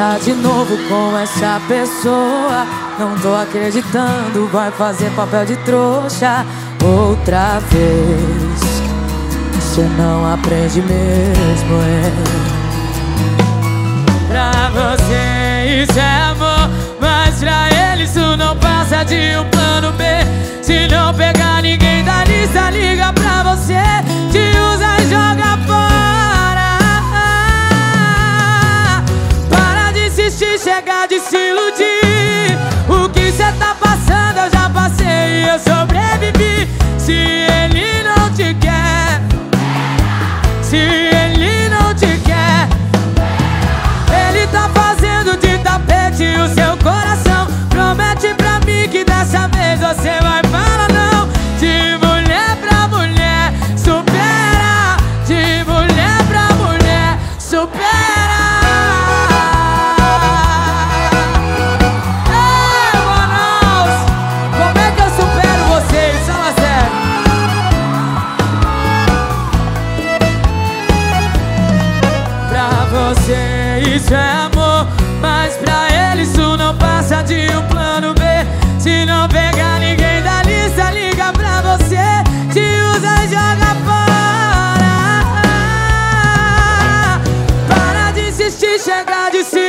tá de novo com essa pessoa. Não tô acreditando, vai fazer papel de trouxa outra vez. Você não aprende mesmo, é. Pra você isso é amor, mas pra ele isso não passa de um plano. chega de se iludir. você isso é amor. Mas pra ele isso não passa de um plano B. Se não pegar ninguém da lista, liga pra você. Te usa e joga fora. Para de insistir, chega de se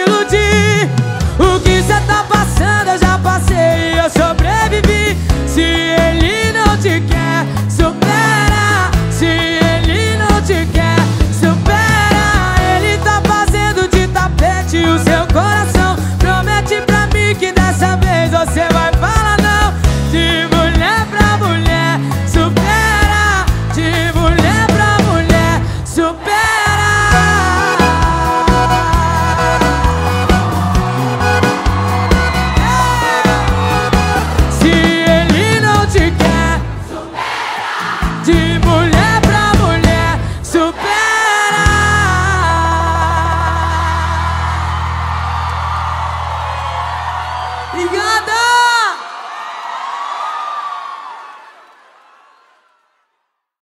Dessa vez você vai